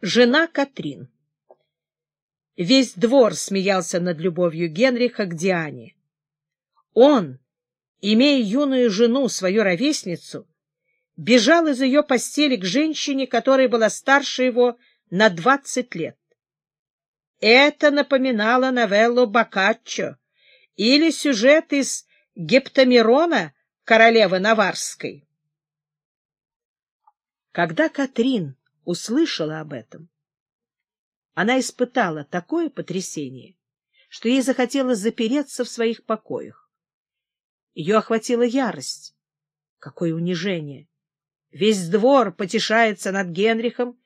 Жена Катрин. Весь двор смеялся над любовью Генриха к Диане. Он, имея юную жену, свою ровесницу, бежал из ее постели к женщине, которая была старше его на двадцать лет. Это напоминало новеллу Боккаччо или сюжет из Гептамирона, королевы Наварской. Когда Катрин услышала об этом, она испытала такое потрясение, что ей захотелось запереться в своих покоях. Ее охватила ярость. Какое унижение! Весь двор потешается над Генрихом,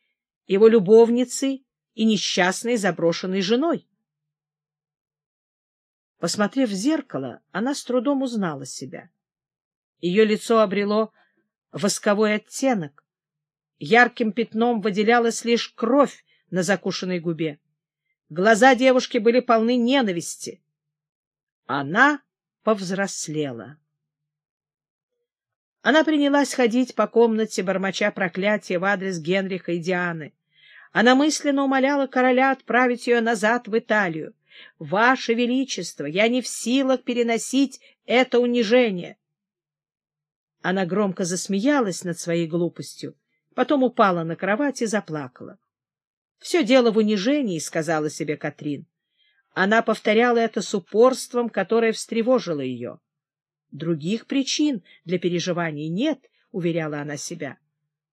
его любовницей и несчастной заброшенной женой. Посмотрев в зеркало, она с трудом узнала себя. Ее лицо обрело восковой оттенок, Ярким пятном выделялась лишь кровь на закушенной губе. Глаза девушки были полны ненависти. Она повзрослела. Она принялась ходить по комнате, бормоча проклятия в адрес Генриха и Дианы. Она мысленно умоляла короля отправить ее назад в Италию. «Ваше Величество, я не в силах переносить это унижение!» Она громко засмеялась над своей глупостью Потом упала на кровать и заплакала. «Все дело в унижении», — сказала себе Катрин. Она повторяла это с упорством, которое встревожило ее. «Других причин для переживаний нет», — уверяла она себя.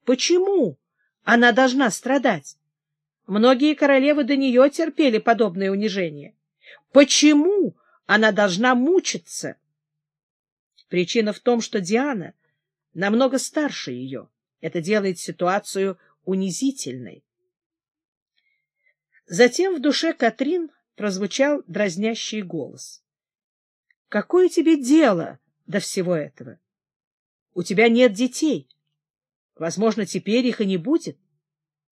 «Почему она должна страдать? Многие королевы до нее терпели подобное унижение. Почему она должна мучиться?» Причина в том, что Диана намного старше ее. Это делает ситуацию унизительной. Затем в душе Катрин прозвучал дразнящий голос. — Какое тебе дело до всего этого? У тебя нет детей. Возможно, теперь их и не будет.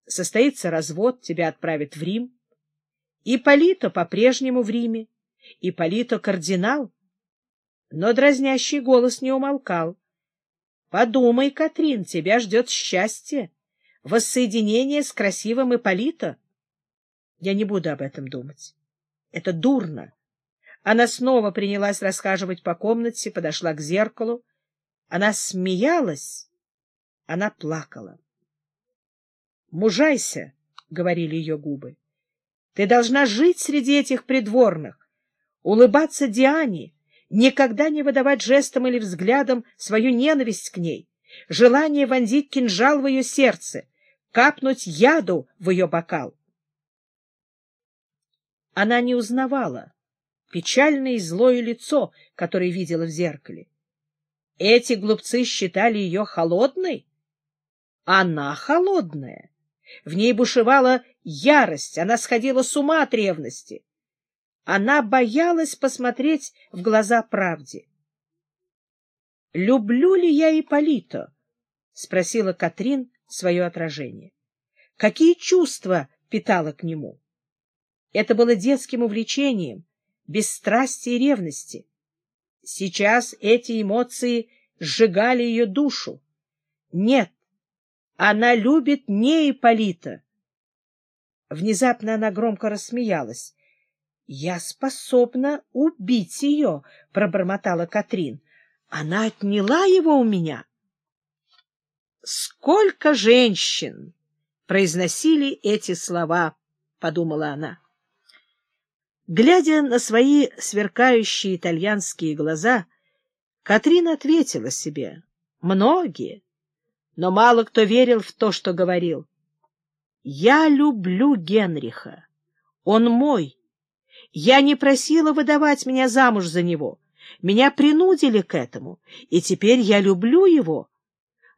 Состоится развод, тебя отправят в Рим. И Полито по-прежнему в Риме, и Полито кардинал. Но дразнящий голос не умолкал. Подумай, Катрин, тебя ждет счастье, воссоединение с красивым Ипполито. Я не буду об этом думать. Это дурно. Она снова принялась расхаживать по комнате, подошла к зеркалу. Она смеялась, она плакала. «Мужайся», — говорили ее губы. «Ты должна жить среди этих придворных, улыбаться Диане, никогда не выдавать жестом или взглядом свою ненависть к ней, желание вонзить кинжал в ее сердце, капнуть яду в ее бокал. Она не узнавала печальное и злое лицо, которое видела в зеркале. Эти глупцы считали ее холодной. Она холодная. В ней бушевала ярость, она сходила с ума от ревности. Она боялась посмотреть в глаза правде. «Люблю ли я Ипполито?» — спросила Катрин свое отражение. «Какие чувства питала к нему?» Это было детским увлечением, без страсти и ревности. Сейчас эти эмоции сжигали ее душу. Нет, она любит не Ипполита. Внезапно она громко рассмеялась. «Я способна убить ее», — пробормотала Катрин. «Она отняла его у меня». «Сколько женщин!» произносили эти слова, — подумала она. Глядя на свои сверкающие итальянские глаза, Катрин ответила себе. Многие, но мало кто верил в то, что говорил. «Я люблю Генриха. Он мой, я не просила выдавать меня замуж за него. Меня принудили к этому, и теперь я люблю его.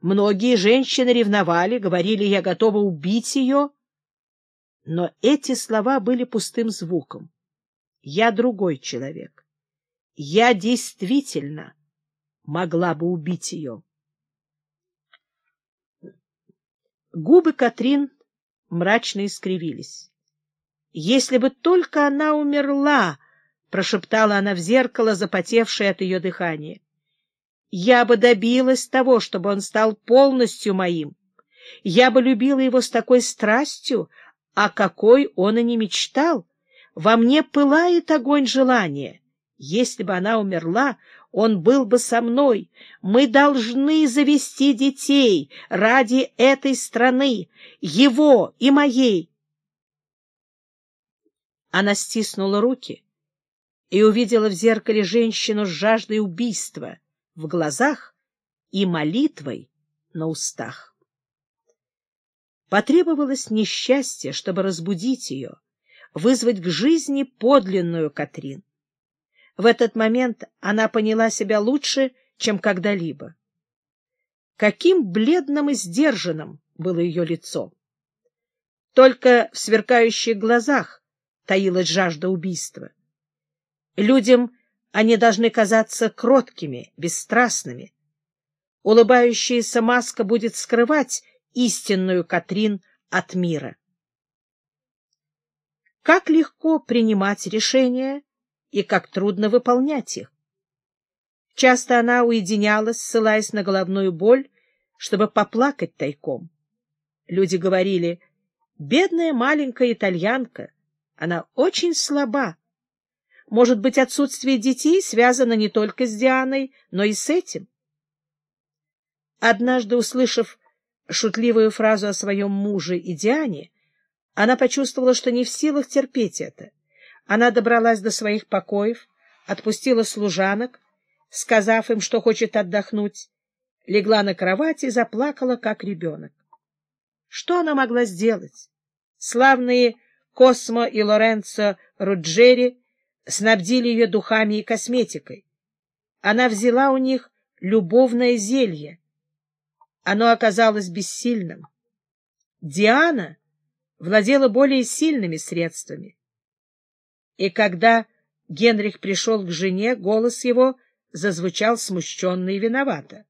Многие женщины ревновали, говорили, я готова убить ее. Но эти слова были пустым звуком. Я другой человек. Я действительно могла бы убить ее. Губы Катрин мрачно искривились. Если бы только она умерла, — прошептала она в зеркало, запотевшее от ее дыхания. — Я бы добилась того, чтобы он стал полностью моим. Я бы любила его с такой страстью, о какой он и не мечтал. Во мне пылает огонь желания. Если бы она умерла, он был бы со мной. Мы должны завести детей ради этой страны, его и моей. Она стиснула руки и увидела в зеркале женщину с жаждой убийства в глазах и молитвой на устах. Потребовалось несчастье, чтобы разбудить ее, вызвать к жизни подлинную Катрин. В этот момент она поняла себя лучше, чем когда-либо. Каким бледным и сдержанным было ее лицо! Только в сверкающих глазах таилась жажда убийства. Людям они должны казаться кроткими, бесстрастными. Улыбающаяся маска будет скрывать истинную Катрин от мира. Как легко принимать решения и как трудно выполнять их. Часто она уединялась, ссылаясь на головную боль, чтобы поплакать тайком. Люди говорили, «Бедная маленькая итальянка, она очень слаба. Может быть, отсутствие детей связано не только с Дианой, но и с этим». Однажды, услышав шутливую фразу о своем муже и Диане, она почувствовала, что не в силах терпеть это. Она добралась до своих покоев, отпустила служанок, сказав им, что хочет отдохнуть, легла на кровать и заплакала, как ребенок. Что она могла сделать? Славные Космо и Лоренцо Руджери снабдили ее духами и косметикой. Она взяла у них любовное зелье. Оно оказалось бессильным. Диана владела более сильными средствами. И когда Генрих пришел к жене, голос его зазвучал смущенно и виновато.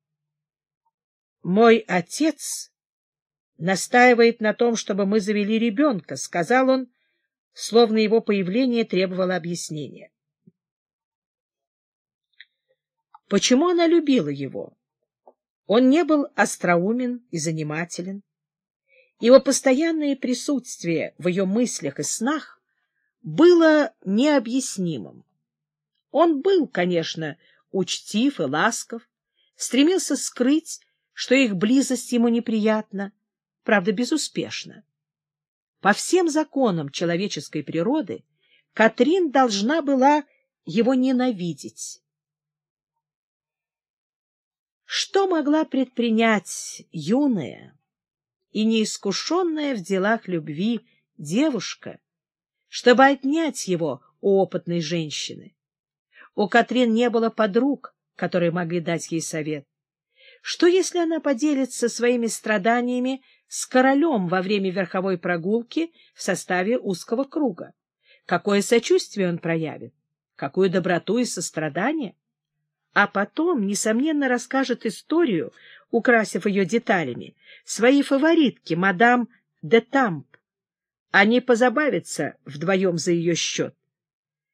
— Мой отец настаивает на том, чтобы мы завели ребенка, — сказал он, словно его появление требовало объяснения. Почему она любила его? Он не был остроумен и занимателен. Его постоянное присутствие в ее мыслях и снах было необъяснимым. Он был, конечно, учтив и ласков, стремился скрыть, что их близость ему неприятна, правда, безуспешно. По всем законам человеческой природы Катрин должна была его ненавидеть. Что могла предпринять юная и неискушенная в делах любви девушка, чтобы отнять его у опытной женщины. У Катрин не было подруг, которые могли дать ей совет. Что, если она поделится своими страданиями с королем во время верховой прогулки в составе узкого круга? Какое сочувствие он проявит? Какую доброту и сострадание? А потом, несомненно, расскажет историю, украсив ее деталями, своей фаворитки, мадам де Тамп, они позабавятся вдвоем за ее счет.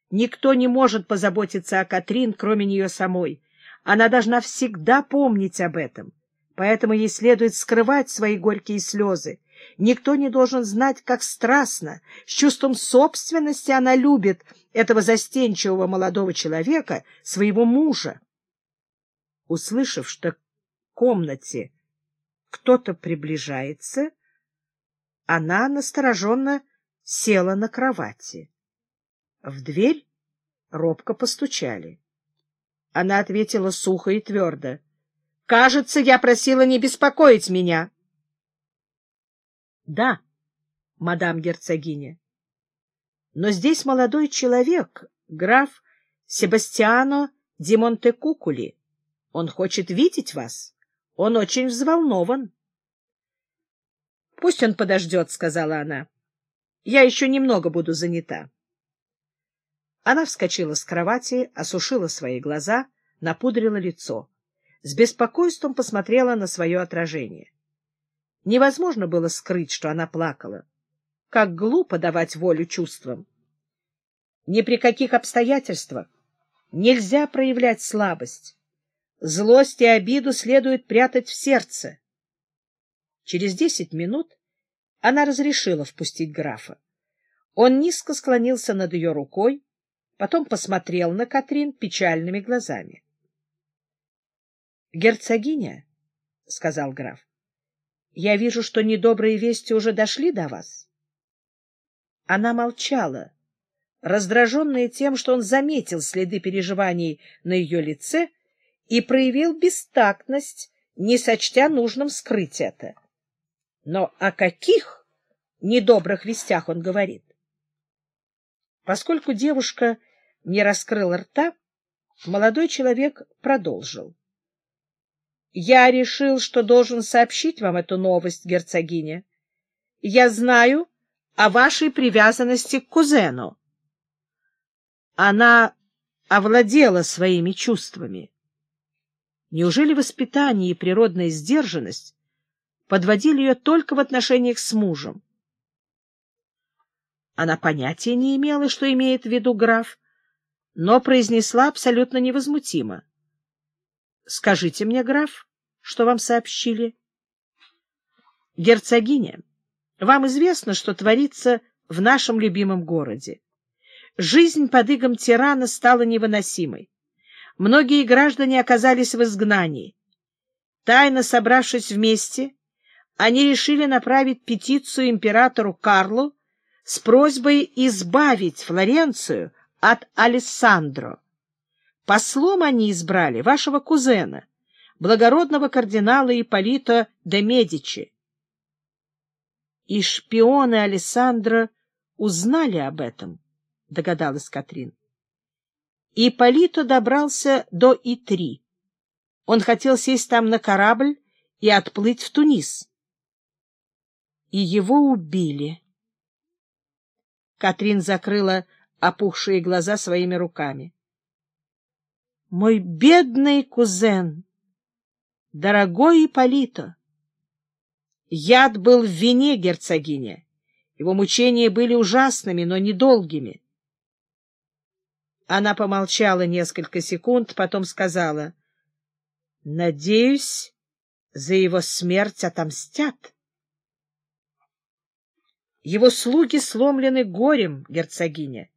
Никто не может позаботиться о Катрин, кроме нее самой. Она должна всегда помнить об этом. Поэтому ей следует скрывать свои горькие слезы. Никто не должен знать, как страстно, с чувством собственности она любит этого застенчивого молодого человека, своего мужа. Услышав, что в комнате кто-то приближается, она настороженно села на кровати. В дверь робко постучали. Она ответила сухо и твердо. — Кажется, я просила не беспокоить меня. — Да, мадам герцогиня. Но здесь молодой человек, граф Себастьяно Ди Монтекукули. Он хочет видеть вас. Он очень взволнован. — Пусть он подождет, — сказала она. — Я еще немного буду занята. Она вскочила с кровати, осушила свои глаза, напудрила лицо. С беспокойством посмотрела на свое отражение. Невозможно было скрыть, что она плакала. Как глупо давать волю чувствам. Ни при каких обстоятельствах нельзя проявлять слабость. Злость и обиду следует прятать в сердце. Через десять минут она разрешила впустить графа. Он низко склонился над ее рукой, потом посмотрел на Катрин печальными глазами. — Герцогиня, — сказал граф, — я вижу, что недобрые вести уже дошли до вас. Она молчала, раздраженная тем, что он заметил следы переживаний на ее лице и проявил бестактность, не сочтя нужным скрыть это. Но о каких недобрых вестях он говорит? Поскольку девушка не раскрыла рта, молодой человек продолжил. — Я решил, что должен сообщить вам эту новость, герцогиня. Я знаю о вашей привязанности к кузену. Она овладела своими чувствами. Неужели воспитание и природная сдержанность подводили ее только в отношениях с мужем? Она понятия не имела, что имеет в виду граф, но произнесла абсолютно невозмутимо. — Скажите мне, граф, что вам сообщили? — Герцогиня, вам известно, что творится в нашем любимом городе. Жизнь под игом тирана стала невыносимой. Многие граждане оказались в изгнании. Тайно собравшись вместе, они решили направить петицию императору Карлу с просьбой избавить Флоренцию от Алессандро. Послом они избрали вашего кузена, благородного кардинала Ипполита де Медичи. И шпионы Алессандро узнали об этом, догадалась Катрин. Ипполито добрался до Итри. Он хотел сесть там на корабль и отплыть в Тунис. И его убили. Катрин закрыла опухшие глаза своими руками. «Мой бедный кузен! Дорогой Ипполито! Яд был в вине герцогиня. Его мучения были ужасными, но недолгими. Она помолчала несколько секунд, потом сказала, «Надеюсь, за его смерть отомстят». Его слуги сломлены горем, герцогиня.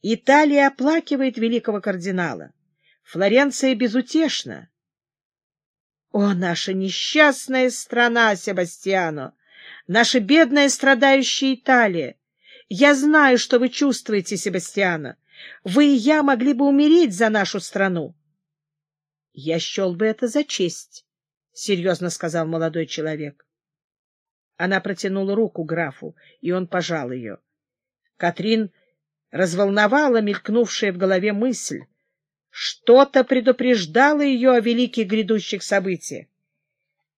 Италия оплакивает великого кардинала. Флоренция безутешна. О, наша несчастная страна, Себастьяно! Наша бедная страдающая Италия! Я знаю, что вы чувствуете, Себастьяно. Вы и я могли бы умереть за нашу страну. — Я счел бы это за честь, — серьезно сказал молодой человек. Она протянула руку графу, и он пожал ее. Катрин разволновала мелькнувшая в голове мысль. Что-то предупреждало ее о великих грядущих событиях.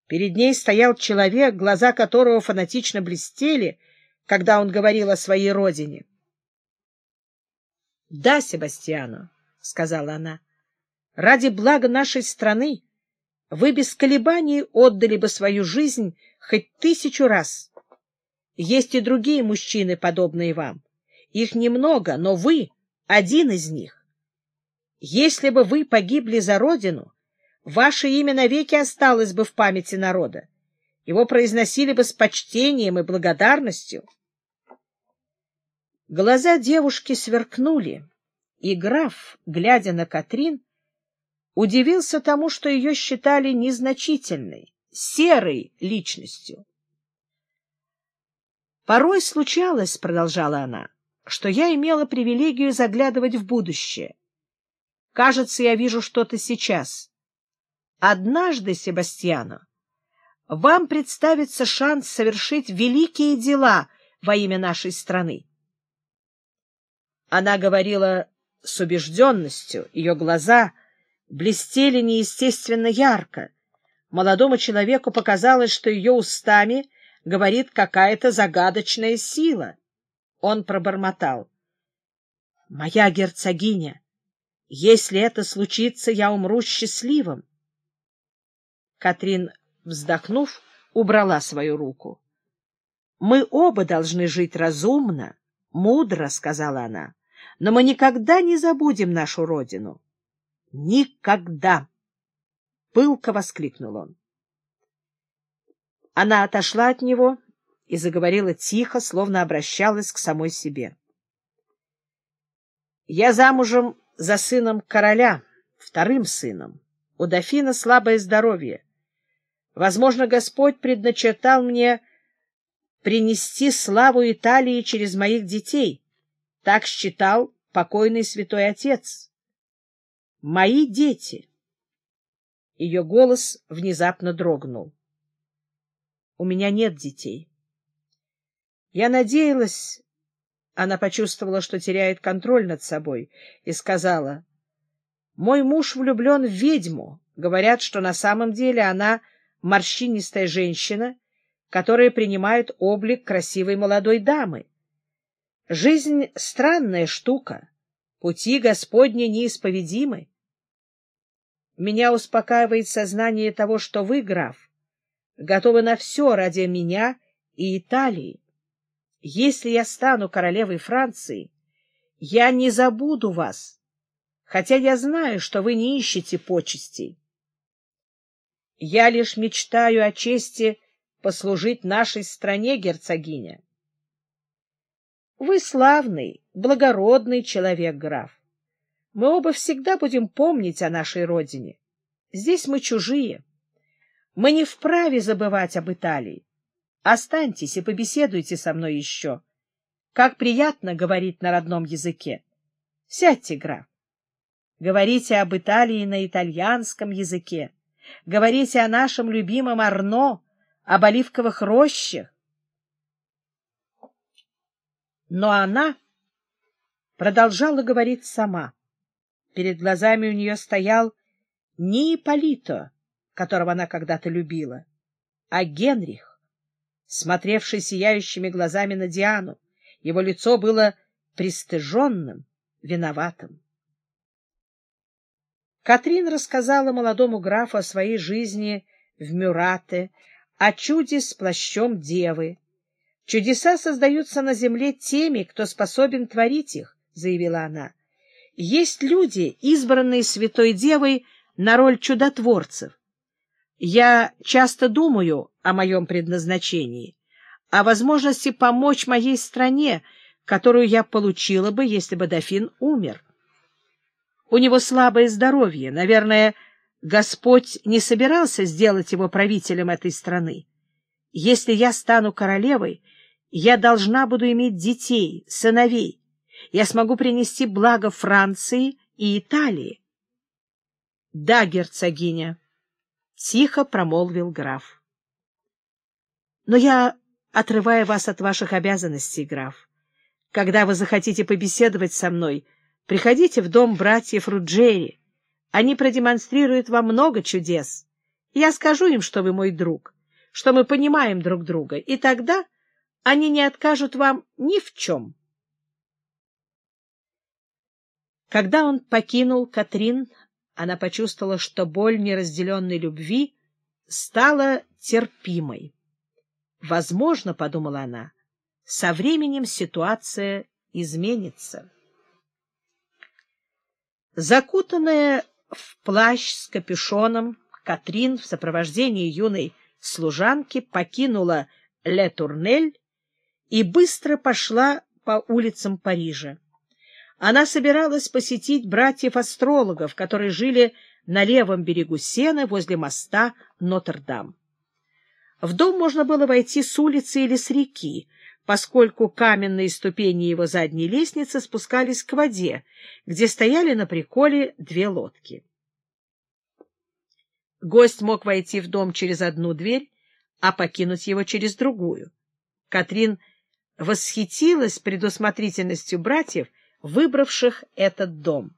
Перед ней стоял человек, глаза которого фанатично блестели, когда он говорил о своей родине. — Да, Себастьяно, — сказала она, — ради блага нашей страны вы без колебаний отдали бы свою жизнь хоть тысячу раз. Есть и другие мужчины, подобные вам. Их немного, но вы один из них. Если бы вы погибли за родину, ваше имя навеки осталось бы в памяти народа. Его произносили бы с почтением и благодарностью. Глаза девушки сверкнули, и граф, глядя на Катрин, удивился тому, что ее считали незначительной, серой личностью. «Порой случалось, — продолжала она, — что я имела привилегию заглядывать в будущее. Кажется, я вижу что-то сейчас. Однажды, Себастьяно, вам представится шанс совершить великие дела во имя нашей страны. Она говорила с убежденностью, ее глаза блестели неестественно ярко. Молодому человеку показалось, что ее устами говорит какая-то загадочная сила. Он пробормотал. — Моя герцогиня, если это случится, я умру счастливым. Катрин, вздохнув, убрала свою руку. — Мы оба должны жить разумно, мудро, — сказала она но мы никогда не забудем нашу родину. Никогда! Пылко воскликнул он. Она отошла от него и заговорила тихо, словно обращалась к самой себе. «Я замужем за сыном короля, вторым сыном. У дофина слабое здоровье. Возможно, Господь предначертал мне принести славу Италии через моих детей. Так считал покойный святой отец. Мои дети. Ее голос внезапно дрогнул. У меня нет детей. Я надеялась... Она почувствовала, что теряет контроль над собой, и сказала, «Мой муж влюблен в ведьму. Говорят, что на самом деле она морщинистая женщина, которая принимает облик красивой молодой дамы. Жизнь — странная штука, пути Господни неисповедимы. Меня успокаивает сознание того, что вы, граф, готовы на все ради меня и Италии. Если я стану королевой Франции, я не забуду вас, хотя я знаю, что вы не ищете почестей. Я лишь мечтаю о чести послужить нашей стране, герцогиня. Вы славный, благородный человек, граф. Мы оба всегда будем помнить о нашей родине. Здесь мы чужие. Мы не вправе забывать об Италии. Останьтесь и побеседуйте со мной еще. Как приятно говорить на родном языке. Сядьте, граф. Говорите об Италии на итальянском языке. Говорите о нашем любимом Арно, об оливковых рощах. Но она продолжала говорить сама. Перед глазами у нее стоял не Ипполито, которого она когда-то любила, а Генрих, смотревший сияющими глазами на Диану. Его лицо было пристыженным, виноватым. Катрин рассказала молодому графу о своей жизни в Мюрате, о чуде с плащом девы. «Чудеса создаются на земле теми, кто способен творить их», — заявила она. «Есть люди, избранные святой девой на роль чудотворцев. Я часто думаю о моем предназначении, о возможности помочь моей стране, которую я получила бы, если бы дофин умер. У него слабое здоровье, наверное, Господь не собирался сделать его правителем этой страны. Если я стану королевой, я должна буду иметь детей, сыновей. Я смогу принести благо Франции и Италии. — Да, герцогиня, — тихо промолвил граф. — Но я отрываю вас от ваших обязанностей, граф. Когда вы захотите побеседовать со мной, приходите в дом братьев Руджери. Они продемонстрируют вам много чудес. Я скажу им, что вы мой друг, что мы понимаем друг друга, и тогда они не откажут вам ни в чем. Когда он покинул Катрин, она почувствовала, что боль неразделенной любви стала терпимой. Возможно, — подумала она, — со временем ситуация изменится. Закутанная в плащ с капюшоном Катрин в сопровождении юной служанки покинула Ле Турнель и быстро пошла по улицам Парижа. Она собиралась посетить братьев-астрологов, которые жили на левом берегу Сены возле моста Нотр-Дам. В дом можно было войти с улицы или с реки, поскольку каменные ступени его задней лестницы спускались к воде, где стояли на приколе две лодки. Гость мог войти в дом через одну дверь, а покинуть его через другую. Катрин восхитилась предусмотрительностью братьев, выбравших этот дом.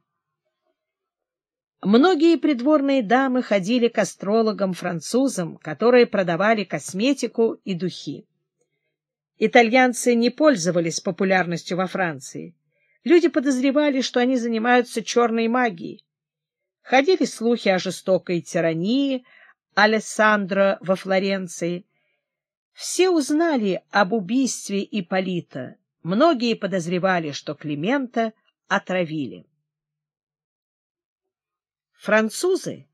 Многие придворные дамы ходили к астрологам-французам, которые продавали косметику и духи. Итальянцы не пользовались популярностью во Франции. Люди подозревали, что они занимаются черной магией. Ходили слухи о жестокой тирании Алессандро во Флоренции. Все узнали об убийстве Ипполита. Многие подозревали, что Климента отравили. Французы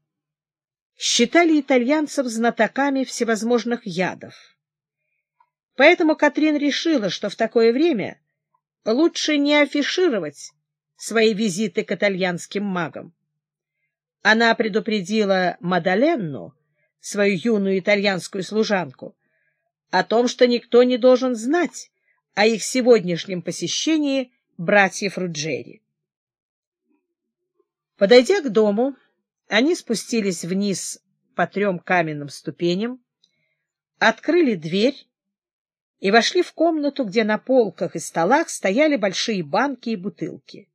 считали итальянцев знатоками всевозможных ядов. Поэтому Катрин решила, что в такое время лучше не афишировать свои визиты к итальянским магам. Она предупредила Мадаленну, свою юную итальянскую служанку, о том, что никто не должен знать о их сегодняшнем посещении братьев Руджери. Подойдя к дому, они спустились вниз по трем каменным ступеням, открыли дверь и вошли в комнату, где на полках и столах стояли большие банки и бутылки.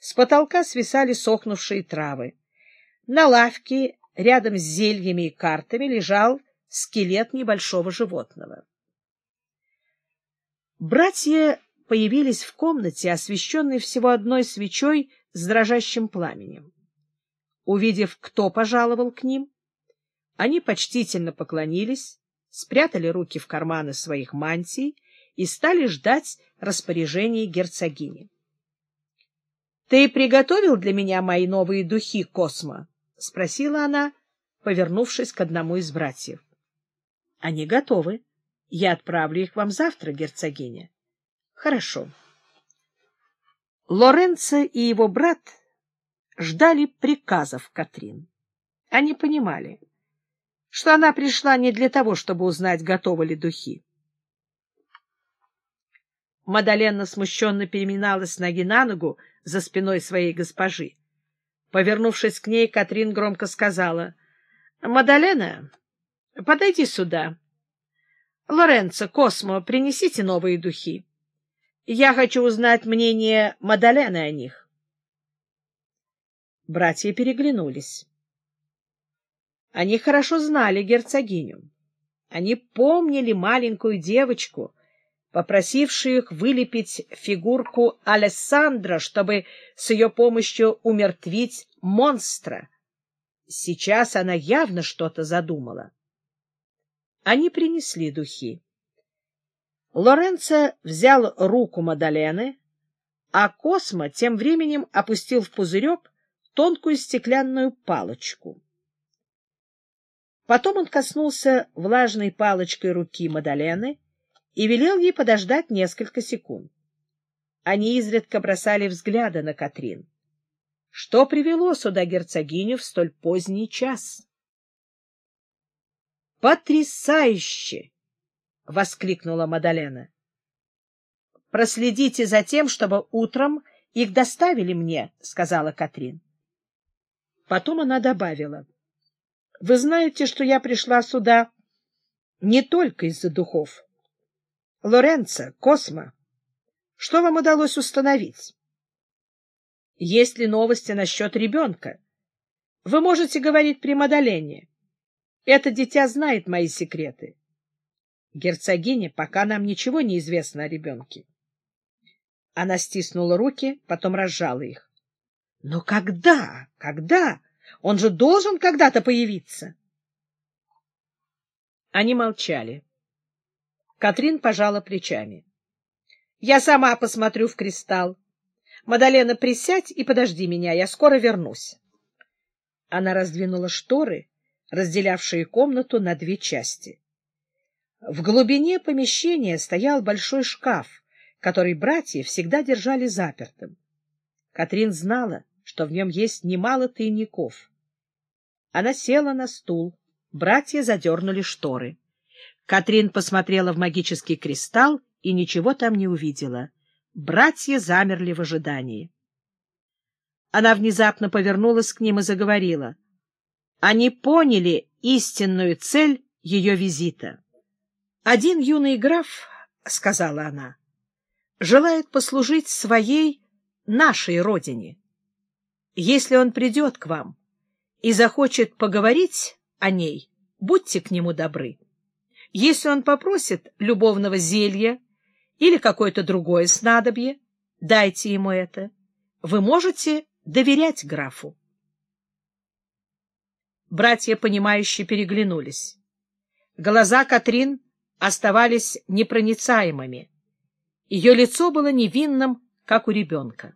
С потолка свисали сохнувшие травы. На лавке рядом с зельями и картами лежал скелет небольшого животного. Братья появились в комнате, освещенной всего одной свечой с дрожащим пламенем. Увидев, кто пожаловал к ним, они почтительно поклонились, спрятали руки в карманы своих мантий и стали ждать распоряжений герцогини. — Ты приготовил для меня мои новые духи, Космо? — спросила она, повернувшись к одному из братьев. — Они готовы. Я отправлю их вам завтра, герцогиня. — Хорошо. Лоренцо и его брат ждали приказов Катрин. Они понимали, что она пришла не для того, чтобы узнать, готовы ли духи. Мадалена смущенно переминалась ноги на ногу за спиной своей госпожи. Повернувшись к ней, Катрин громко сказала, — Мадалена, подойди сюда. Лоренцо, Космо, принесите новые духи. Я хочу узнать мнение Мадалены о них. Братья переглянулись. Они хорошо знали герцогиню. Они помнили маленькую девочку, попросившую их вылепить фигурку Алессандра, чтобы с ее помощью умертвить монстра. Сейчас она явно что-то задумала. Они принесли духи. Лоренцо взял руку Мадалены, а Космо тем временем опустил в пузырек тонкую стеклянную палочку. Потом он коснулся влажной палочкой руки Мадалены и велел ей подождать несколько секунд. Они изредка бросали взгляды на Катрин. Что привело сюда герцогиню в столь поздний час? «Потрясающе!» — воскликнула Мадалена. «Проследите за тем, чтобы утром их доставили мне», — сказала Катрин. Потом она добавила. Вы знаете, что я пришла сюда не только из-за духов. Лоренцо, Космо, что вам удалось установить? Есть ли новости насчет ребенка? Вы можете говорить при Мадалене. Это дитя знает мои секреты. Герцогиня, пока нам ничего не известно о ребенке. Она стиснула руки, потом разжала их. — Но когда? Когда? Он же должен когда-то появиться. Они молчали. Катрин пожала плечами. — Я сама посмотрю в кристалл. Мадалена, присядь и подожди меня, я скоро вернусь. Она раздвинула шторы, разделявшие комнату на две части. В глубине помещения стоял большой шкаф, который братья всегда держали запертым. Катрин знала, что в нем есть немало тайников. Она села на стул. Братья задернули шторы. Катрин посмотрела в магический кристалл и ничего там не увидела. Братья замерли в ожидании. Она внезапно повернулась к ним и заговорила. Они поняли истинную цель ее визита. «Один юный граф, — сказала она, — желает послужить своей, нашей родине. Если он придет к вам и захочет поговорить о ней, будьте к нему добры. Если он попросит любовного зелья или какое-то другое снадобье, дайте ему это. Вы можете доверять графу. Братья, понимающие, переглянулись. Глаза Катрин оставались непроницаемыми. Ее лицо было невинным, как у ребенка.